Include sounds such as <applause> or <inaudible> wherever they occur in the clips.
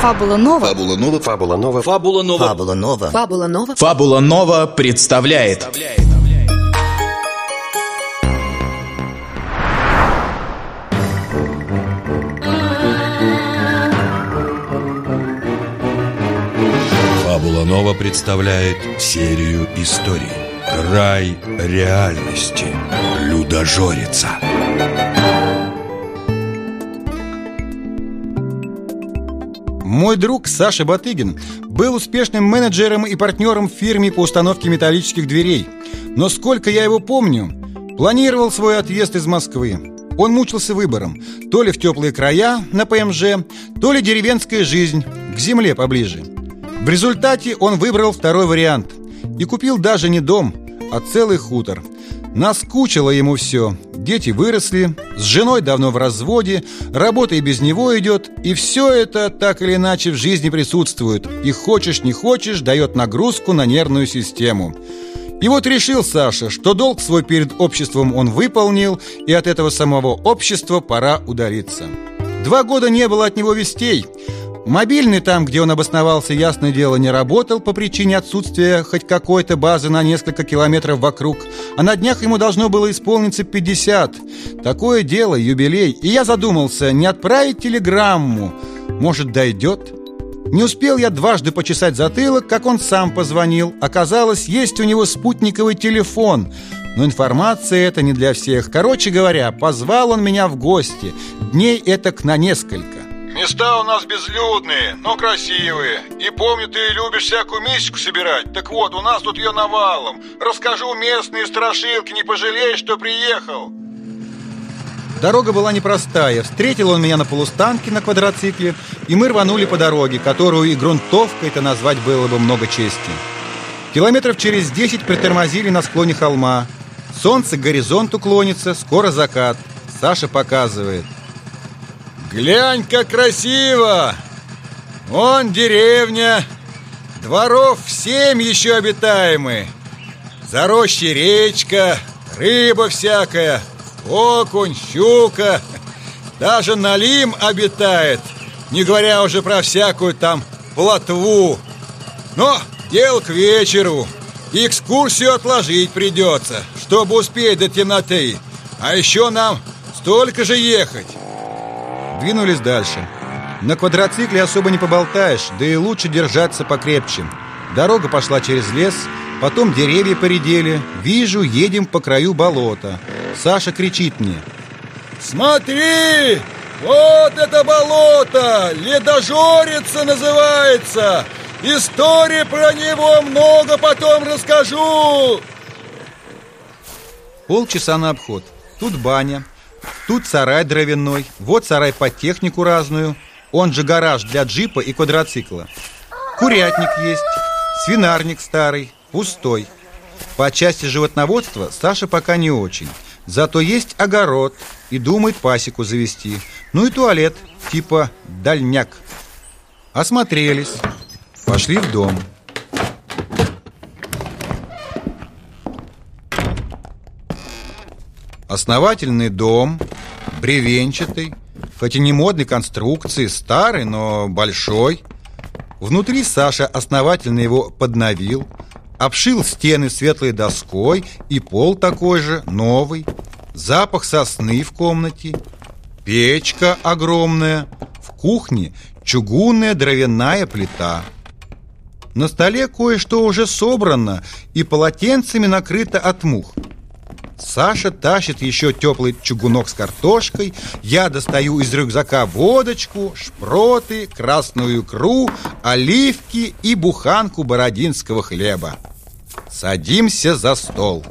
Фабула Нова. Фабула Нова. Фабула Нова. Фабула Нова. Фабула Нова. Фабула Нова. Фабула Нова представляет. Фабула Нова представляет серию историй Край реальности Людожорица Мой друг Саша Батыгин был успешным менеджером и партнером в фирме по установке металлических дверей. Но сколько я его помню, планировал свой отъезд из Москвы. Он мучился выбором, то ли в теплые края на ПМЖ, то ли деревенская жизнь, к земле поближе. В результате он выбрал второй вариант и купил даже не дом, а целый хутор. Наскучило ему все. Дети выросли, с женой давно в разводе, работа и без него идет, и все это так или иначе в жизни присутствует, и хочешь не хочешь, дает нагрузку на нервную систему. И вот решил Саша, что долг свой перед обществом он выполнил, и от этого самого общества пора удалиться. Два года не было от него вестей. Мобильный там, где он обосновался, ясное дело, не работал по причине отсутствия хоть какой-то базы на несколько километров вокруг. А на днях ему должно было исполниться 50. Такое дело, юбилей. И я задумался, не отправить телеграмму. Может, дойдет? Не успел я дважды почесать затылок, как он сам позвонил. Оказалось, есть у него спутниковый телефон. Но информация это не для всех. Короче говоря, позвал он меня в гости. Дней это на несколько. Места у нас безлюдные, но красивые. И помню, ты любишь всякую мистику собирать. Так вот, у нас тут ее навалом. Расскажу местные страшилки, не пожалеешь, что приехал. Дорога была непростая. Встретил он меня на полустанке на квадроцикле, и мы рванули по дороге, которую и грунтовкой-то назвать было бы много чести. Километров через десять притормозили на склоне холма. Солнце к горизонту клонится, скоро закат. Саша показывает – Глянь, как красиво! Вон деревня, дворов семь еще обитаемые. За рощей речка, рыба всякая, окунь, щука, даже налим обитает, не говоря уже про всякую там плотву. Но дело к вечеру, экскурсию отложить придется, чтобы успеть до темноты. А еще нам столько же ехать. Двинулись дальше. На квадроцикле особо не поболтаешь, да и лучше держаться покрепче. Дорога пошла через лес, потом деревья поредели. Вижу, едем по краю болота. Саша кричит мне. «Смотри! Вот это болото! Ледожорица называется! Истории про него много потом расскажу!» Полчаса на обход. Тут баня, Тут сарай дровяной, вот сарай под технику разную, он же гараж для джипа и квадроцикла. Курятник есть, свинарник старый, пустой. По части животноводства Саша пока не очень. Зато есть огород и думает пасеку завести. Ну и туалет, типа дальняк. Осмотрелись, пошли в дом. Основательный дом, бревенчатый, хоть и не модной конструкции, старый, но большой. Внутри Саша основательно его подновил, обшил стены светлой доской и пол такой же, новый. Запах сосны в комнате, печка огромная, в кухне чугунная дровяная плита. На столе кое-что уже собрано и полотенцами накрыто от мух. Саша тащит еще теплый чугунок с картошкой. Я достаю из рюкзака водочку, шпроты, красную икру, оливки и буханку бородинского хлеба. Садимся за стол.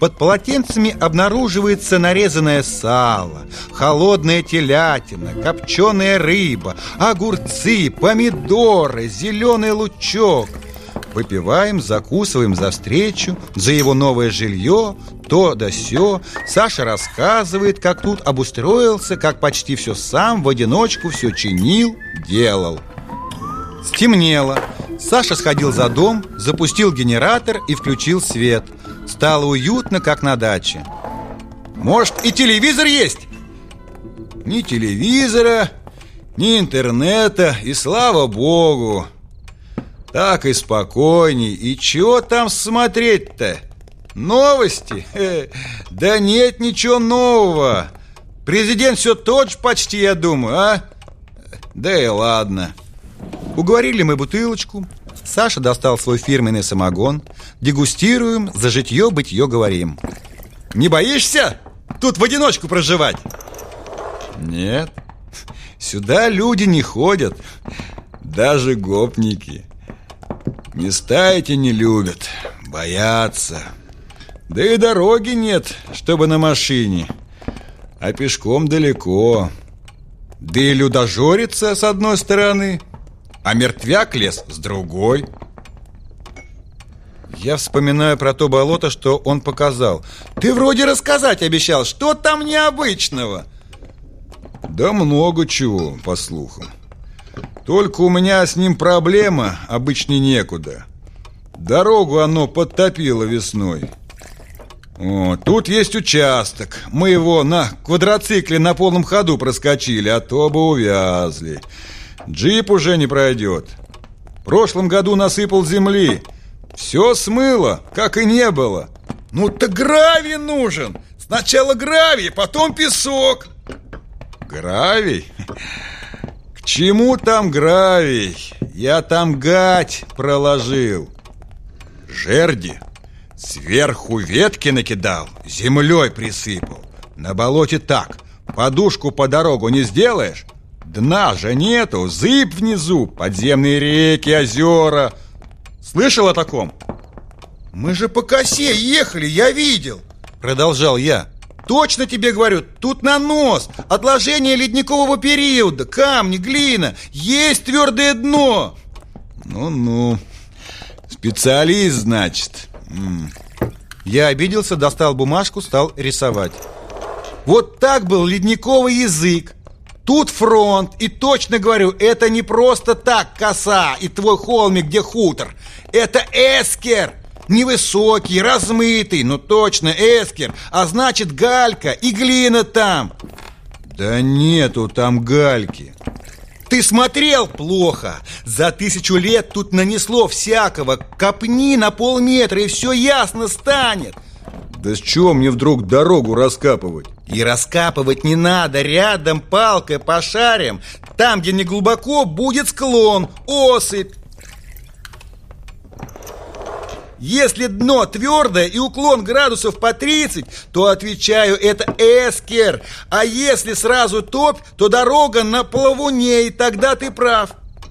Под полотенцами обнаруживается нарезанное сало, холодная телятина, копченая рыба, огурцы, помидоры, зеленый лучок – Выпиваем, закусываем за встречу, за его новое жилье, то да сё. Саша рассказывает, как тут обустроился, как почти все сам в одиночку все чинил, делал. Стемнело. Саша сходил за дом, запустил генератор и включил свет. Стало уютно, как на даче. Может, и телевизор есть? Ни телевизора, Ни интернета, и слава богу. Так и спокойней. И чего там смотреть-то? Новости? Да нет ничего нового. Президент все тот же почти, я думаю, а? Да и ладно. Уговорили мы бутылочку. Саша достал свой фирменный самогон. Дегустируем, за житье-бытье говорим. Не боишься тут в одиночку проживать? Нет, сюда люди не ходят, даже гопники. Места эти не любят, боятся. Да и дороги нет, чтобы на машине, а пешком далеко. Да и людожорится с одной стороны, а мертвяк лес с другой. Я вспоминаю про то болото, что он показал. Ты вроде рассказать обещал, что там необычного? Да много чего, по слухам. Только у меня с ним проблема, обычней некуда. Дорогу оно подтопило весной. О, тут есть участок. Мы его на квадроцикле на полном ходу проскочили, а то бы увязли. Джип уже не пройдет. В прошлом году насыпал земли. Все смыло, как и не было. Ну так гравий нужен. Сначала гравий, потом песок. Гравий? К чему там гравий? Я там гать проложил. Жерди сверху ветки накидал, землей присыпал. На болоте так, подушку по дорогу не сделаешь, Дна же нету, зыб внизу, подземные реки, озера. Слышал о таком? Мы же по косе ехали, я видел, продолжал я. Точно тебе говорю, тут на нос, отложение ледникового периода, камни, глина, есть твердое дно. Ну-ну, специалист, значит. Я обиделся, достал бумажку, стал рисовать. Вот так был ледниковый язык. Тут фронт, и точно говорю, это не просто так коса и твой холмик, где хутор. Это эскер, невысокий, размытый, но точно эскер, а значит галька и глина там. Да нету там гальки. Ты смотрел плохо. За тысячу лет тут нанесло всякого. Копни на полметра, и все ясно станет. Да с чего мне вдруг дорогу раскапывать? И раскапывать не надо, рядом палкой пошарим. Там, где не глубоко, будет склон, осыпь. Если дно твердое и уклон градусов по 30, то, отвечаю, это эскер. А если сразу топь, то дорога на плавуне, и тогда ты прав.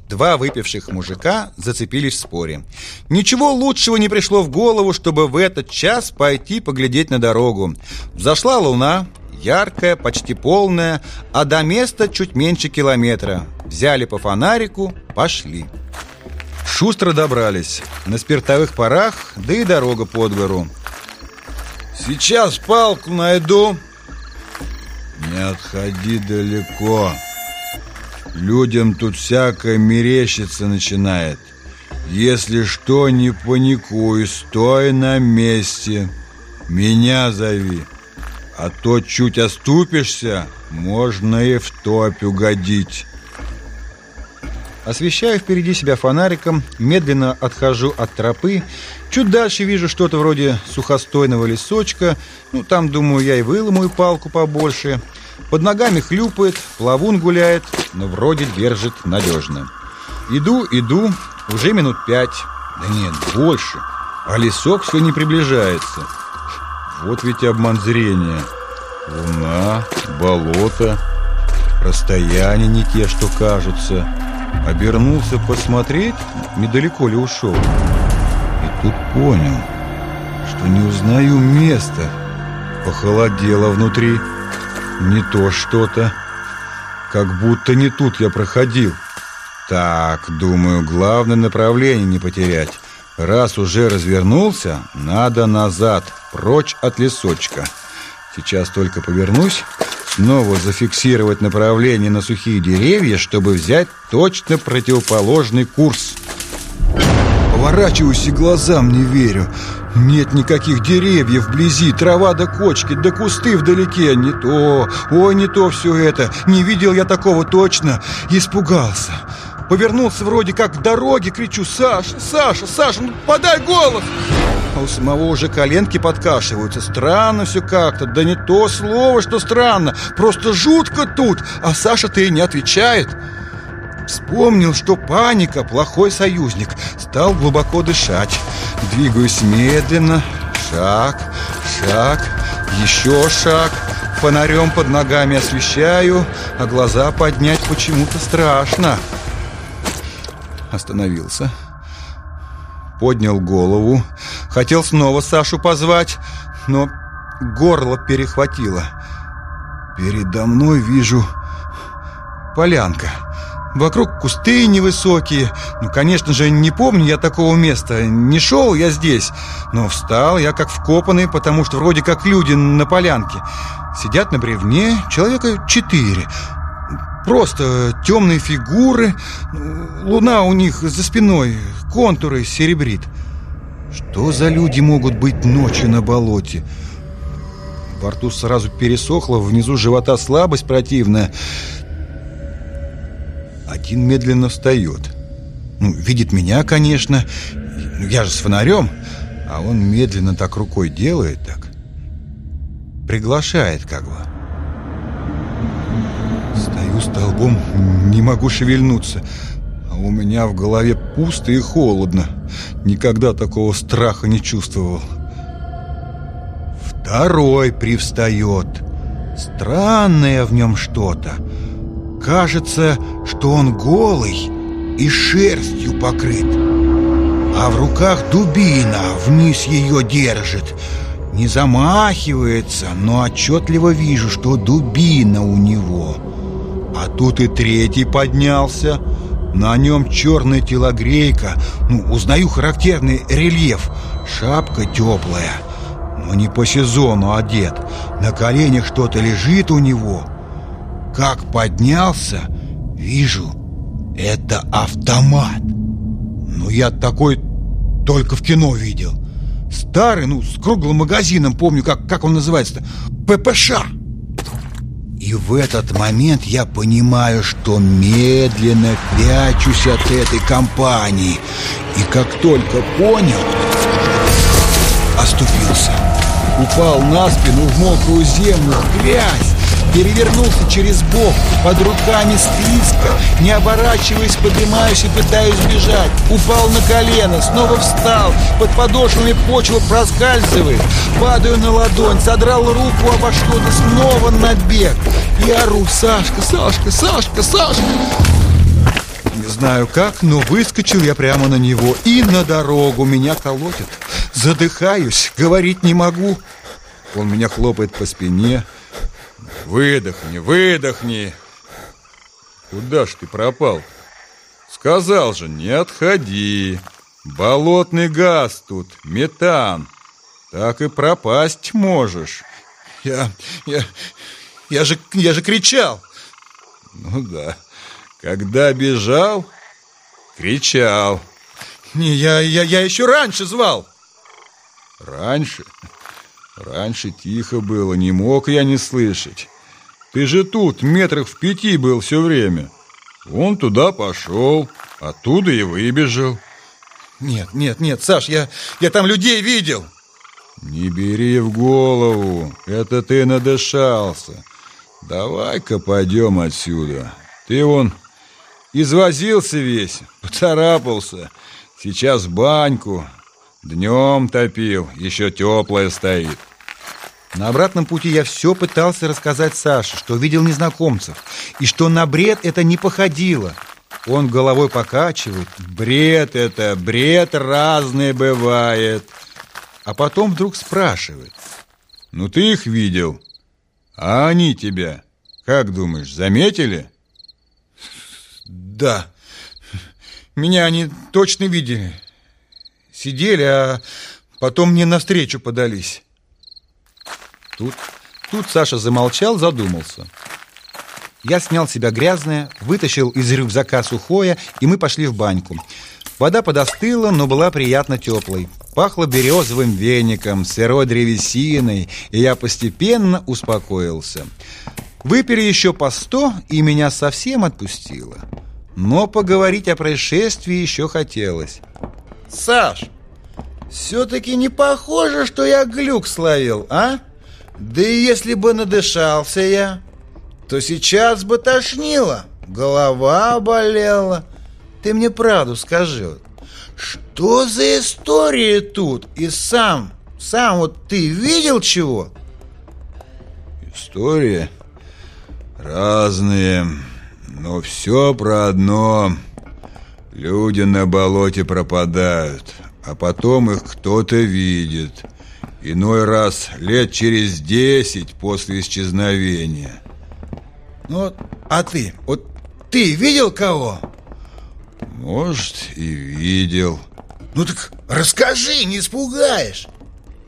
Два выпивших мужика зацепились в споре. Ничего лучшего не пришло в голову, чтобы в этот час пойти поглядеть на дорогу. Взошла луна, яркая, почти полная, а до места чуть меньше километра. Взяли по фонарику, пошли. Шустро добрались. На спиртовых парах, да и дорога под гору. «Сейчас палку найду». «Не отходи далеко. Людям тут всякое мерещиться начинает. Если что, не паникуй, стой на месте. Меня зови». А то чуть оступишься, можно и в топь угодить. Освещаю впереди себя фонариком, медленно отхожу от тропы. Чуть дальше вижу что-то вроде сухостойного лесочка. Ну, там, думаю, я и выломаю палку побольше. Под ногами хлюпает, плавун гуляет, но вроде держит надежно. Иду, иду, уже минут пять. Да нет, больше. А лесок все не приближается. Вот ведь обман зрения. Луна, болото, расстояния не те, что кажутся. Обернулся посмотреть, недалеко ли ушел. И тут понял, что не узнаю место. Похолодело внутри. Не то что-то. Как будто не тут я проходил. Так, думаю, главное направление не потерять. Раз уже развернулся, надо назад, прочь от лесочка. Сейчас только повернусь, снова зафиксировать направление на сухие деревья, чтобы взять точно противоположный курс. Поворачиваюсь и глазам не верю. Нет никаких деревьев вблизи, трава да кочки, да кусты вдалеке. Не то, ой, не то все это. Не видел я такого точно. Испугался. Повернулся вроде как к дороге, кричу «Саша, Саша, Саша, ну подай голос!» У самого уже коленки подкашиваются. Странно все как-то, да не то слово, что странно. Просто жутко тут, а Саша-то и не отвечает. Вспомнил, что паника – плохой союзник. Стал глубоко дышать. Двигаюсь медленно. Шаг, шаг, еще шаг. Фонарем под ногами освещаю А глаза поднять почему-то страшно. Остановился Поднял голову. Хотел снова Сашу позвать Но горло перехватило. Передо мной вижу полянка. Вокруг кусты невысокие. Ну, конечно же, не помню я такого места. Не шел я здесь Но встал я как вкопанный Потому что вроде как люди на полянке. Сидят на бревне Человека четыре Просто темные фигуры Луна у них за спиной Контуры серебрит Что за люди могут быть ночью на болоте? Во рту сразу пересохло Внизу живота слабость противная один медленно встает. Ну, видит меня, конечно. Ну, я же с фонарем. А он медленно так рукой делает так. Приглашает как бы. Столбом, не могу шевельнуться. А у меня в голове пусто и холодно. Никогда такого страха не чувствовал. Второй привстает. Странное в нем что-то. Кажется, что он голый и шерстью покрыт. А в руках дубина вниз ее держит. Не замахивается, но отчетливо вижу, что дубина у него. А тут и третий поднялся. На нем черная телогрейка. Ну, узнаю характерный рельеф. Шапка теплая, но не по сезону одет. На коленях что-то лежит у него. Как поднялся, вижу, это автомат. Ну, я такой только в кино видел. Старый, ну, с круглым магазином, помню, как, как он называется-то, ППШ. И в этот момент я понимаю, что медленно пячусь от этой компании. И как только понял, оступился. Упал на спину в мокрую землю, в грязь перевернулся через бок, под руками склизко, не оборачиваясь, поднимаюсь и пытаюсь бежать. Упал на колено, снова встал, под подошвами почва проскальзывает. Падаю на ладонь, содрал руку обо что-то, снова на бег. И ору, Сашка, Сашка, Сашка, Сашка. Не знаю как, но выскочил я прямо на него и на дорогу меня колотит. Задыхаюсь, говорить не могу. Он меня хлопает по спине, Выдохни, выдохни. Куда ж ты пропал? Сказал же, не отходи. Болотный газ тут, метан. Так и пропасть можешь. Я, я, я же, я же кричал. Ну да, когда бежал, кричал. Не, я, я, я еще раньше звал. Раньше? Раньше тихо было, не мог я не слышать. Ты же тут, метрах в пяти был все время. Он туда пошел, оттуда и выбежал. Нет, нет, нет, Саш, я, я там людей видел. Не бери в голову, это ты надышался. Давай-ка пойдем отсюда. Ты вон извозился весь, поцарапался. Сейчас баньку. Днем топил, еще теплая стоит. На обратном пути я все пытался рассказать Саше, что видел незнакомцев, и что на бред это не походило. Он головой покачивает. Бред это, бред разный бывает. А потом вдруг спрашивает. Ну ты их видел, а они тебя, как думаешь, заметили? Да, меня они точно видели. Сидели, а потом мне навстречу подались. Тут, тут Саша замолчал, задумался. Я снял себя грязное, вытащил из рюкзака сухое, и мы пошли в баньку. Вода подостыла, но была приятно теплой. Пахло березовым веником, сырой древесиной, и я постепенно успокоился. Выпили еще по сто, и меня совсем отпустило. Но поговорить о происшествии еще хотелось. Саш, все-таки не похоже, что я глюк словил, а? Да и если бы надышался я, то сейчас бы тошнило, голова болела. Ты мне правду скажи, что за история тут? И сам, сам вот ты видел чего? История разные, но все про одно. Люди на болоте пропадают, а потом их кто-то видит. Иной раз лет через десять после исчезновения. Ну, а ты, вот ты видел кого? Может, и видел. Ну так расскажи, не испугаешь.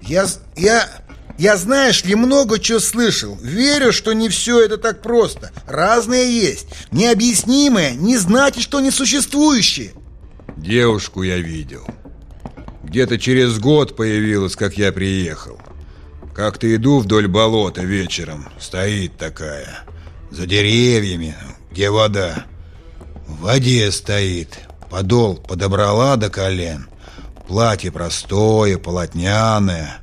Я, я, я, знаешь ли, много чего слышал. Верю, что не все это так просто. Разное есть. Необъяснимое, не знать, что несуществующее. Девушку я видел. Где-то через год появилась, как я приехал. Как-то иду вдоль болота вечером. Стоит такая. За деревьями, где вода. В воде стоит. Подол подобрала до колен. Платье простое, полотняное.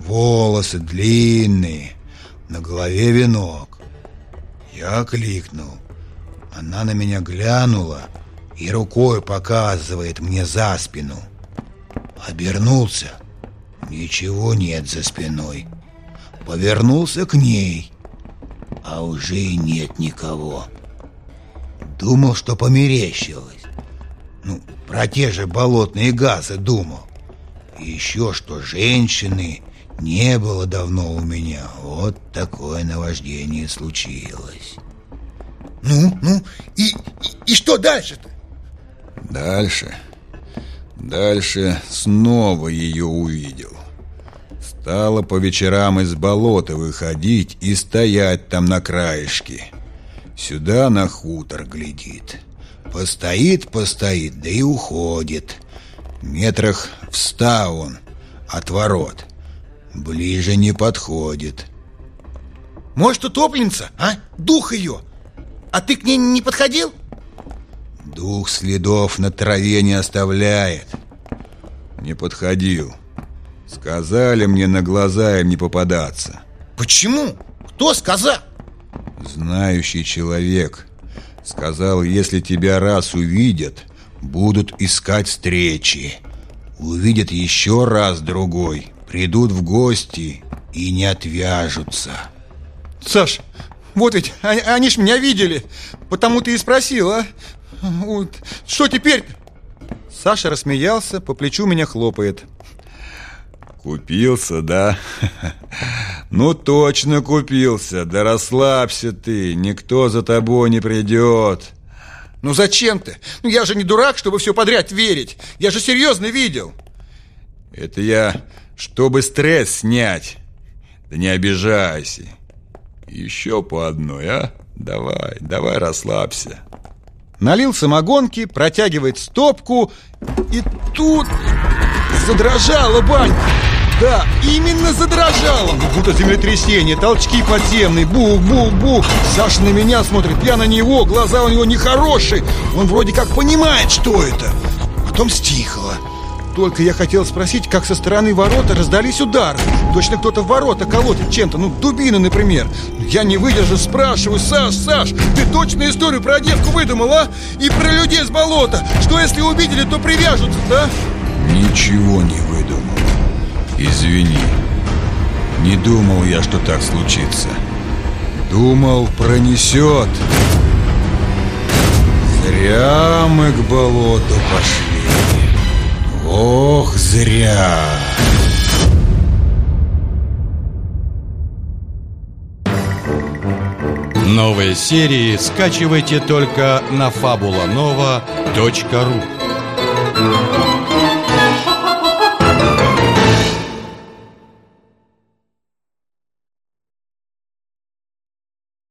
Волосы длинные. На голове венок. Я кликнул. Она на меня глянула и рукой показывает мне за спину. Обернулся. Ничего нет за спиной. Повернулся к ней. А уже и нет никого. Думал, что померещилось. Ну, про те же болотные газы думал. И еще что женщины не было давно у меня. Вот такое наваждение случилось. Ну, ну, и, и, и что дальше-то? Дальше? Дальше снова ее увидел. Стала по вечерам из болота выходить и стоять там на краешке. Сюда на хутор глядит. Постоит, постоит, да и уходит. Метрах в ста он от ворот. Ближе не подходит. Может, утопленница, а? Дух ее. А ты к ней не подходил? Дух следов на траве не оставляет. Не подходил. Сказали мне на глаза им не попадаться. Почему? Кто сказал? Знающий человек. Сказал, если тебя раз увидят, будут искать встречи. Увидят еще раз другой, придут в гости и не отвяжутся. Саш, вот ведь они, они ж меня видели, потому ты и спросил, а? Вот. Что теперь? Саша рассмеялся, по плечу меня хлопает. Купился, да? <laughs> Ну, точно купился. Да расслабься ты, никто за тобой не придет. Ну, зачем ты? Ну, я же не дурак, чтобы все подряд верить. Я же серьезно видел. Это я, чтобы стресс снять. Да не обижайся. Еще по одной, а? Давай, давай расслабься. Налил самогонки, протягивает стопку, и тут задрожала банька. Да, именно задрожала. Будто землетрясение, толчки подземные Бух-бух-бух Саша на меня смотрит, я на него Глаза у него нехорошие. Он вроде как понимает, что это. Потом стихло только я хотел спросить, как со стороны ворота раздались удары. Точно кто-то в ворота колотит чем-то, ну, дубины, например. Я не выдержу, спрашиваю, Саш, Саш, ты точно историю про девку выдумал, а? И про людей с болота. Что если увидели, то привяжутся, да? Ничего не выдумал. Извини. Не думал я, что так случится. Думал, пронесет. Зря мы к болоту пошли. Ох, зря! Новые серии скачивайте только на fabulanova.ru